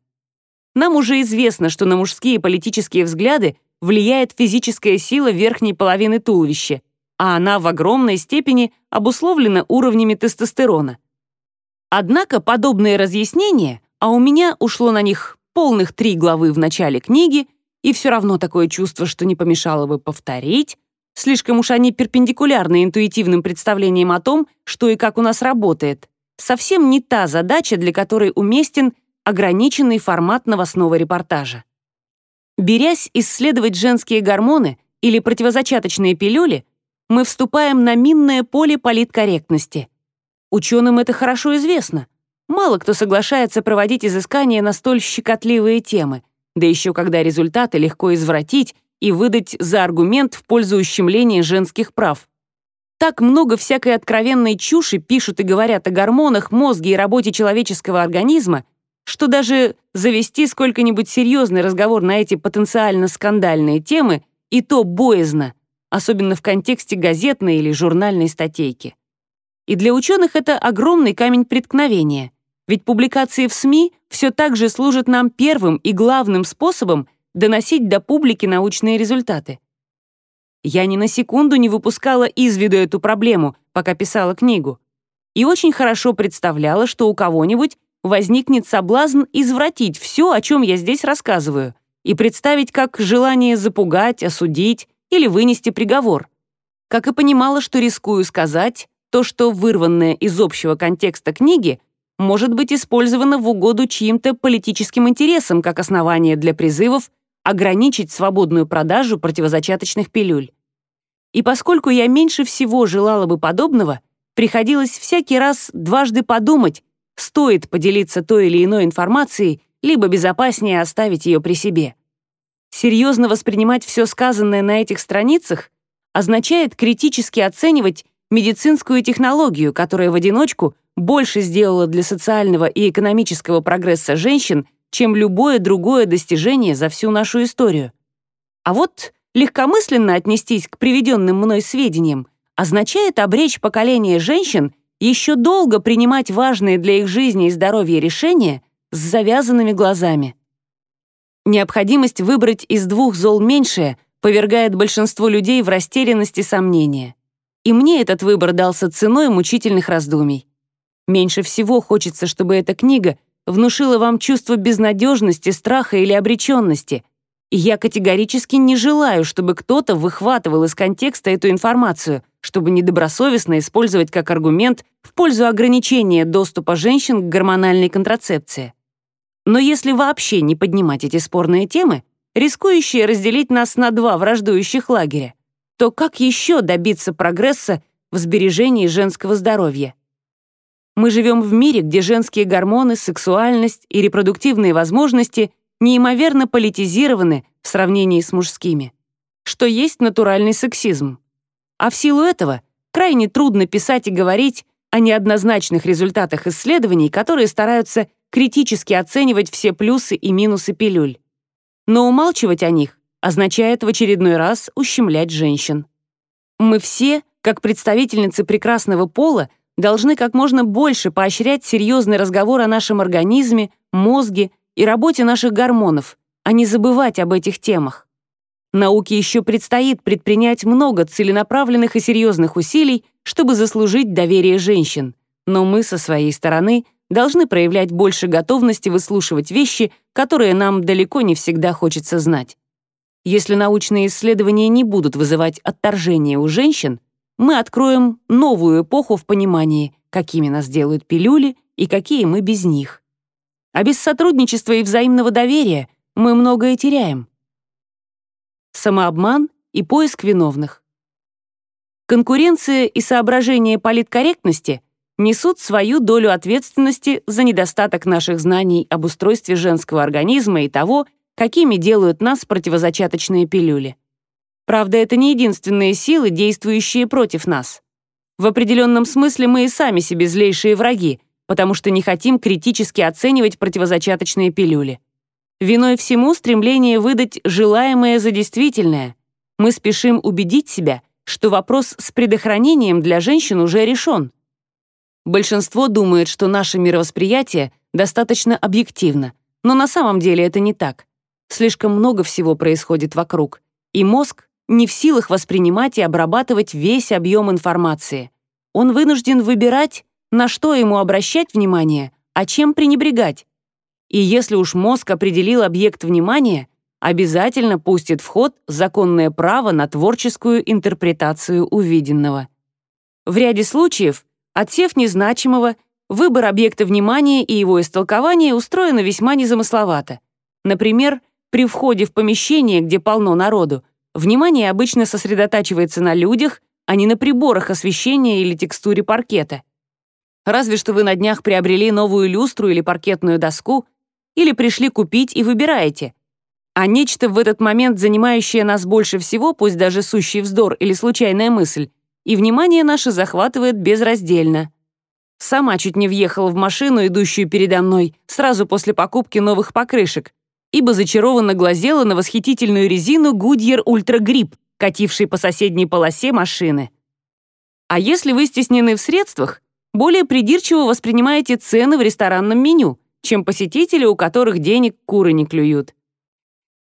Нам уже известно, что на мужские политические взгляды влияет физическая сила верхней половины туловища, а она в огромной степени обусловлена уровнями тестостерона. Однако подобные разъяснения, а у меня ушло на них полных три главы в начале книги, и все равно такое чувство, что не помешало бы повторить, слишком уж они перпендикулярны интуитивным представлениям о том, что и как у нас работает, совсем не та задача, для которой уместен ограниченный формат новостного репортажа. Берясь исследовать женские гормоны или противозачаточные пилюли, мы вступаем на минное поле политкорректности. Ученым это хорошо известно. Мало кто соглашается проводить изыскания на столь щекотливые темы, да еще когда результаты легко извратить и выдать за аргумент в пользу ущемления женских прав. Так много всякой откровенной чуши пишут и говорят о гормонах, мозге и работе человеческого организма, что даже завести сколько-нибудь серьезный разговор на эти потенциально скандальные темы и то боязно, особенно в контексте газетной или журнальной статейки. И для ученых это огромный камень преткновения, ведь публикации в СМИ все так же служат нам первым и главным способом доносить до публики научные результаты. Я ни на секунду не выпускала из виду эту проблему, пока писала книгу, и очень хорошо представляла, что у кого-нибудь возникнет соблазн извратить все, о чем я здесь рассказываю, и представить как желание запугать, осудить или вынести приговор. Как и понимала, что рискую сказать то, что вырванное из общего контекста книги может быть использовано в угоду чьим-то политическим интересам как основание для призывов ограничить свободную продажу противозачаточных пилюль. И поскольку я меньше всего желала бы подобного, приходилось всякий раз дважды подумать, стоит поделиться той или иной информацией, либо безопаснее оставить ее при себе. Серьезно воспринимать все сказанное на этих страницах означает критически оценивать медицинскую технологию, которая в одиночку больше сделала для социального и экономического прогресса женщин, чем любое другое достижение за всю нашу историю. А вот легкомысленно отнестись к приведенным мной сведениям означает обречь поколение женщин еще долго принимать важные для их жизни и здоровья решения с завязанными глазами. Необходимость выбрать из двух зол меньшее повергает большинство людей в растерянность и сомнения. И мне этот выбор дался ценой мучительных раздумий. Меньше всего хочется, чтобы эта книга внушила вам чувство безнадежности, страха или обреченности. И я категорически не желаю, чтобы кто-то выхватывал из контекста эту информацию, чтобы недобросовестно использовать как аргумент в пользу ограничения доступа женщин к гормональной контрацепции. Но если вообще не поднимать эти спорные темы, рискующие разделить нас на два враждующих лагеря, то как еще добиться прогресса в сбережении женского здоровья? Мы живем в мире, где женские гормоны, сексуальность и репродуктивные возможности неимоверно политизированы в сравнении с мужскими, что есть натуральный сексизм. А в силу этого крайне трудно писать и говорить о неоднозначных результатах исследований, которые стараются критически оценивать все плюсы и минусы пилюль. Но умалчивать о них означает в очередной раз ущемлять женщин. Мы все, как представительницы прекрасного пола, должны как можно больше поощрять серьезный разговор о нашем организме, мозге и работе наших гормонов, а не забывать об этих темах. Науке еще предстоит предпринять много целенаправленных и серьезных усилий, чтобы заслужить доверие женщин, но мы со своей стороны должны проявлять больше готовности выслушивать вещи, которые нам далеко не всегда хочется знать. Если научные исследования не будут вызывать отторжение у женщин, мы откроем новую эпоху в понимании, какими нас делают пилюли и какие мы без них. А без сотрудничества и взаимного доверия мы многое теряем. Самообман и поиск виновных. Конкуренция и соображение политкорректности несут свою долю ответственности за недостаток наших знаний об устройстве женского организма и того, какими делают нас противозачаточные пилюли. Правда, это не единственные силы, действующие против нас. В определенном смысле мы и сами себе злейшие враги, потому что не хотим критически оценивать противозачаточные пилюли. Виной всему стремление выдать желаемое за действительное. Мы спешим убедить себя, что вопрос с предохранением для женщин уже решен. Большинство думает, что наше мировосприятие достаточно объективно, но на самом деле это не так. Слишком много всего происходит вокруг, и мозг не в силах воспринимать и обрабатывать весь объем информации. Он вынужден выбирать, на что ему обращать внимание, а чем пренебрегать. И если уж мозг определил объект внимания, обязательно пустит в ход законное право на творческую интерпретацию увиденного. В ряде случаев, отсев незначимого, выбор объекта внимания и его истолкование устроено весьма незамысловато. Например, при входе в помещение, где полно народу, Внимание обычно сосредотачивается на людях, а не на приборах освещения или текстуре паркета. Разве что вы на днях приобрели новую люстру или паркетную доску, или пришли купить и выбираете. А нечто в этот момент, занимающее нас больше всего, пусть даже сущий вздор или случайная мысль, и внимание наше захватывает безраздельно. Сама чуть не въехала в машину, идущую передо мной, сразу после покупки новых покрышек, ибо зачарованно глазела на восхитительную резину Goodyear Ultra Grip, катившей по соседней полосе машины. А если вы стеснены в средствах, более придирчиво воспринимаете цены в ресторанном меню, чем посетители, у которых денег куры не клюют.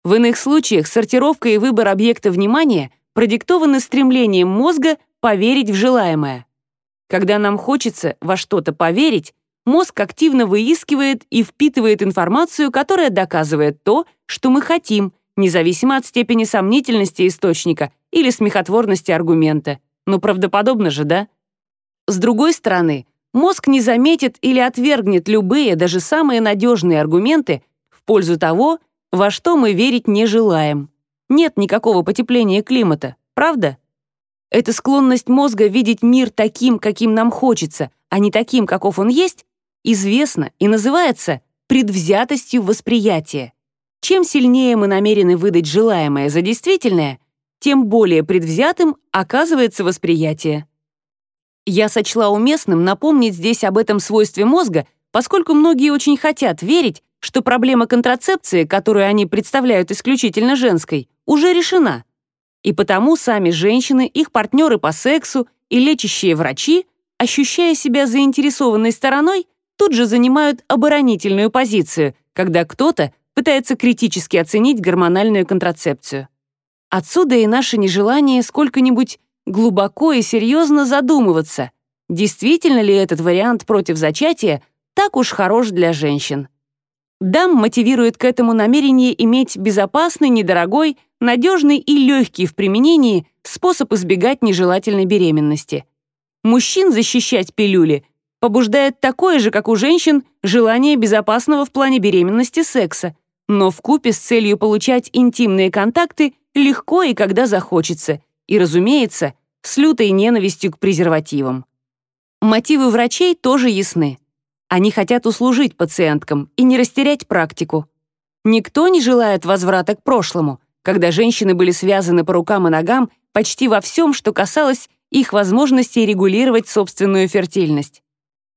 В иных случаях сортировка и выбор объекта внимания продиктованы стремлением мозга поверить в желаемое. Когда нам хочется во что-то поверить, мозг активно выискивает и впитывает информацию, которая доказывает то, что мы хотим, независимо от степени сомнительности источника или смехотворности аргумента. Ну, правдоподобно же, да? С другой стороны, мозг не заметит или отвергнет любые, даже самые надежные аргументы в пользу того, во что мы верить не желаем. Нет никакого потепления климата, правда? Эта склонность мозга видеть мир таким, каким нам хочется, а не таким, каков он есть, известно и называется предвзятостью восприятия. Чем сильнее мы намерены выдать желаемое за действительное, тем более предвзятым оказывается восприятие. Я сочла уместным напомнить здесь об этом свойстве мозга, поскольку многие очень хотят верить, что проблема контрацепции, которую они представляют исключительно женской, уже решена. И потому сами женщины, их партнеры по сексу и лечащие врачи, ощущая себя заинтересованной стороной, тут же занимают оборонительную позицию, когда кто-то пытается критически оценить гормональную контрацепцию. Отсюда и наше нежелание сколько-нибудь глубоко и серьезно задумываться, действительно ли этот вариант против зачатия так уж хорош для женщин. Дам мотивирует к этому намерение иметь безопасный, недорогой, надежный и легкий в применении способ избегать нежелательной беременности. Мужчин защищать пилюли побуждает такое же, как у женщин, желание безопасного в плане беременности секса, но в купе с целью получать интимные контакты легко и когда захочется, и, разумеется, с лютой ненавистью к презервативам. Мотивы врачей тоже ясны. Они хотят услужить пациенткам и не растерять практику. Никто не желает возврата к прошлому, когда женщины были связаны по рукам и ногам почти во всем, что касалось их возможности регулировать собственную фертильность.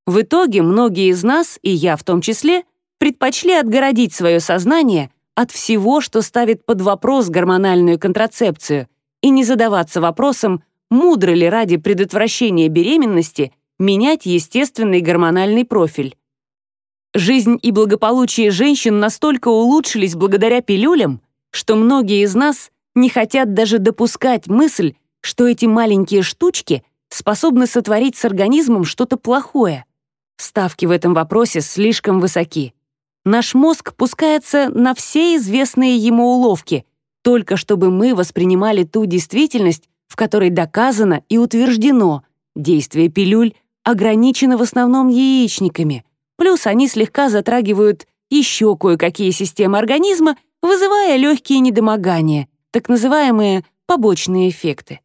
В итоге многие из нас, и я в том числе, предпочли отгородить свое сознание от всего, что ставит под вопрос гормональную контрацепцию, и не задаваться вопросом, мудро ли ради предотвращения беременности менять естественный гормональный профиль. Жизнь и благополучие женщин настолько улучшились благодаря пилюлям, что многие из нас не хотят даже допускать мысль, что эти маленькие штучки способны сотворить с организмом что-то плохое. Ставки в этом вопросе слишком высоки. Наш мозг пускается на все известные ему уловки, только чтобы мы воспринимали ту действительность, в которой доказано и утверждено, действие пилюль ограничено в основном яичниками, плюс они слегка затрагивают еще кое-какие системы организма, вызывая легкие недомогания, так называемые побочные эффекты.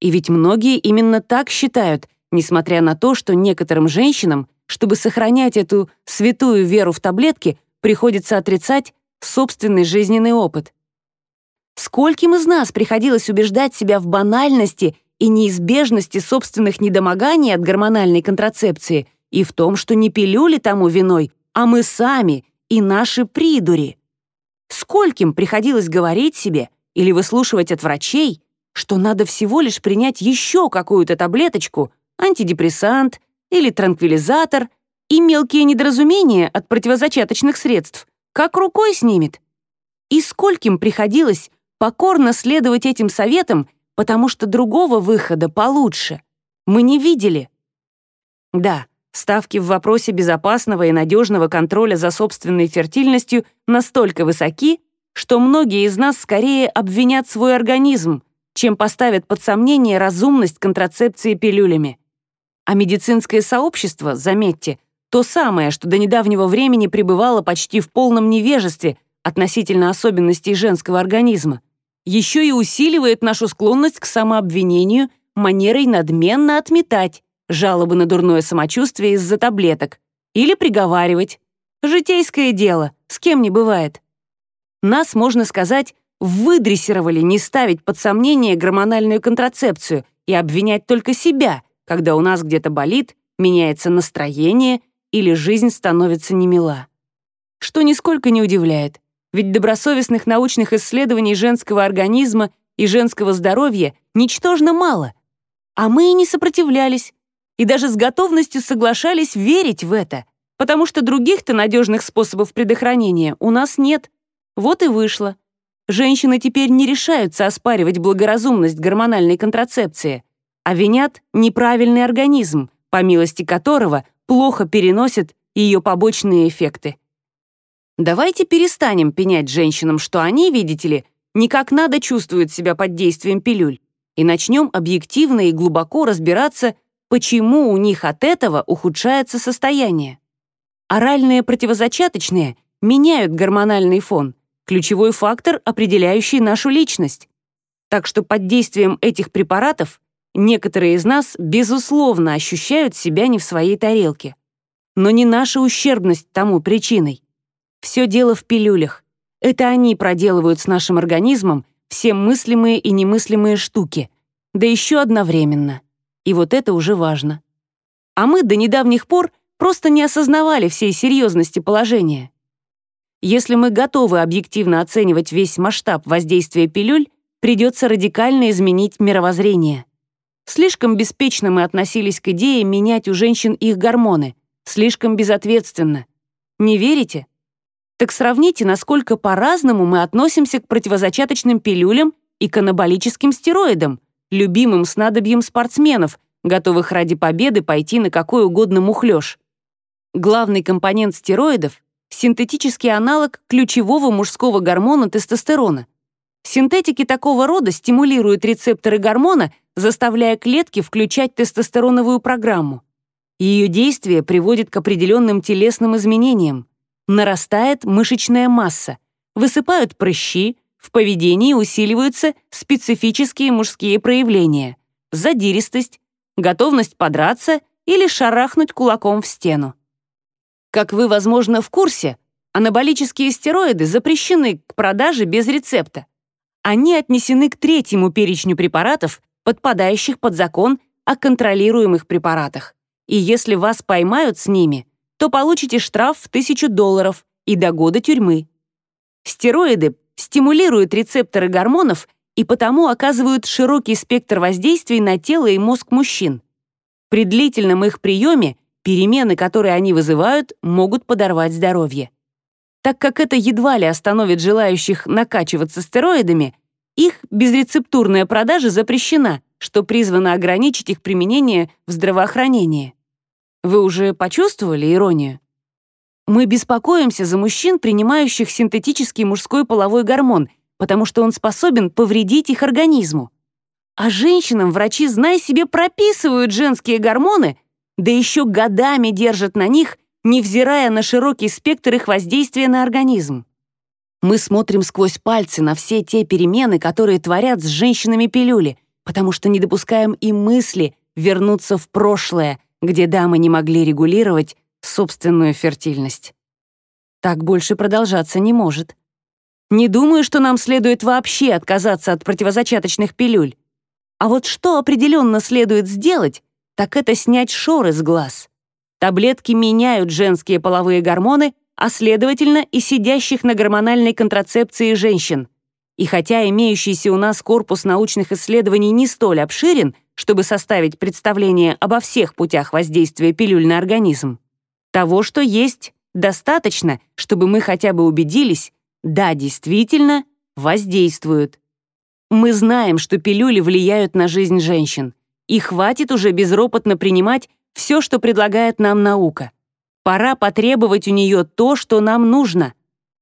И ведь многие именно так считают, несмотря на то, что некоторым женщинам, чтобы сохранять эту святую веру в таблетки, приходится отрицать собственный жизненный опыт. Скольким из нас приходилось убеждать себя в банальности и неизбежности собственных недомоганий от гормональной контрацепции и в том, что не пилюли тому виной, а мы сами и наши придури. Скольким приходилось говорить себе или выслушивать от врачей, что надо всего лишь принять еще какую-то таблеточку, антидепрессант или транквилизатор, и мелкие недоразумения от противозачаточных средств как рукой снимет. И скольким приходилось покорно следовать этим советам, потому что другого выхода получше мы не видели. Да, ставки в вопросе безопасного и надежного контроля за собственной фертильностью настолько высоки, что многие из нас скорее обвинят свой организм, чем поставят под сомнение разумность контрацепции пилюлями. А медицинское сообщество, заметьте, то самое, что до недавнего времени пребывало почти в полном невежестве относительно особенностей женского организма, еще и усиливает нашу склонность к самообвинению манерой надменно отметать жалобы на дурное самочувствие из-за таблеток или приговаривать. Житейское дело, с кем не бывает. Нас, можно сказать, выдрессировали не ставить под сомнение гормональную контрацепцию и обвинять только себя, когда у нас где-то болит, меняется настроение или жизнь становится немила. Что нисколько не удивляет, ведь добросовестных научных исследований женского организма и женского здоровья ничтожно мало. А мы и не сопротивлялись, и даже с готовностью соглашались верить в это, потому что других-то надежных способов предохранения у нас нет. Вот и вышло. Женщины теперь не решаются оспаривать благоразумность гормональной контрацепции, а винят неправильный организм, по милости которого плохо переносят ее побочные эффекты. Давайте перестанем пенять женщинам, что они, видите ли, не как надо чувствуют себя под действием пилюль, и начнем объективно и глубоко разбираться, почему у них от этого ухудшается состояние. Оральные противозачаточные меняют гормональный фон, ключевой фактор, определяющий нашу личность. Так что под действием этих препаратов некоторые из нас, безусловно, ощущают себя не в своей тарелке. Но не наша ущербность тому причиной. Все дело в пилюлях. Это они проделывают с нашим организмом все мыслимые и немыслимые штуки, да еще одновременно. И вот это уже важно. А мы до недавних пор просто не осознавали всей серьезности положения. Если мы готовы объективно оценивать весь масштаб воздействия пилюль, придется радикально изменить мировоззрение. Слишком беспечно мы относились к идее менять у женщин их гормоны, слишком безответственно. Не верите? Так сравните, насколько по-разному мы относимся к противозачаточным пилюлям и к анаболическим стероидам, любимым снадобьем спортсменов, готовых ради победы пойти на какой угодно мухлёж. Главный компонент стероидов синтетический аналог ключевого мужского гормона тестостерона. Синтетики такого рода стимулируют рецепторы гормона, заставляя клетки включать тестостероновую программу. Ее действие приводит к определенным телесным изменениям. Нарастает мышечная масса, высыпают прыщи, в поведении усиливаются специфические мужские проявления – задиристость, готовность подраться или шарахнуть кулаком в стену. Как вы, возможно, в курсе, анаболические стероиды запрещены к продаже без рецепта. Они отнесены к третьему перечню препаратов, подпадающих под закон о контролируемых препаратах. И если вас поймают с ними, то получите штраф в 1000 долларов и до года тюрьмы. Стероиды стимулируют рецепторы гормонов и потому оказывают широкий спектр воздействий на тело и мозг мужчин. При длительном их приеме Перемены, которые они вызывают, могут подорвать здоровье. Так как это едва ли остановит желающих накачиваться стероидами, их безрецептурная продажа запрещена, что призвано ограничить их применение в здравоохранении. Вы уже почувствовали иронию? Мы беспокоимся за мужчин, принимающих синтетический мужской половой гормон, потому что он способен повредить их организму. А женщинам врачи, зная себе, прописывают женские гормоны, да еще годами держат на них, невзирая на широкий спектр их воздействия на организм. Мы смотрим сквозь пальцы на все те перемены, которые творят с женщинами пилюли, потому что не допускаем и мысли вернуться в прошлое, где дамы не могли регулировать собственную фертильность. Так больше продолжаться не может. Не думаю, что нам следует вообще отказаться от противозачаточных пилюль. А вот что определенно следует сделать, так это снять шоры с глаз. Таблетки меняют женские половые гормоны, а следовательно и сидящих на гормональной контрацепции женщин. И хотя имеющийся у нас корпус научных исследований не столь обширен, чтобы составить представление обо всех путях воздействия пилюль на организм, того, что есть, достаточно, чтобы мы хотя бы убедились, да, действительно, воздействуют. Мы знаем, что пилюли влияют на жизнь женщин, и хватит уже безропотно принимать все, что предлагает нам наука. Пора потребовать у нее то, что нам нужно,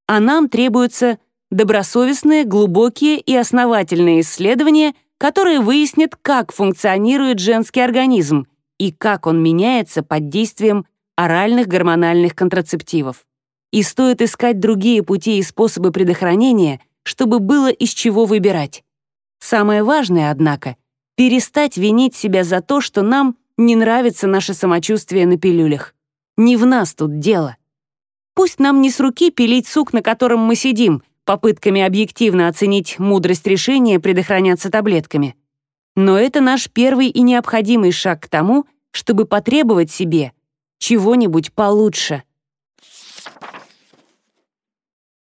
а нам требуются добросовестные, глубокие и основательные исследования, которые выяснят, как функционирует женский организм и как он меняется под действием оральных гормональных контрацептивов. И стоит искать другие пути и способы предохранения, чтобы было из чего выбирать. Самое важное, однако, перестать винить себя за то, что нам не нравится наше самочувствие на пилюлях. Не в нас тут дело. Пусть нам не с руки пилить сук, на котором мы сидим, попытками объективно оценить мудрость решения предохраняться таблетками. Но это наш первый и необходимый шаг к тому, чтобы потребовать себе чего-нибудь получше.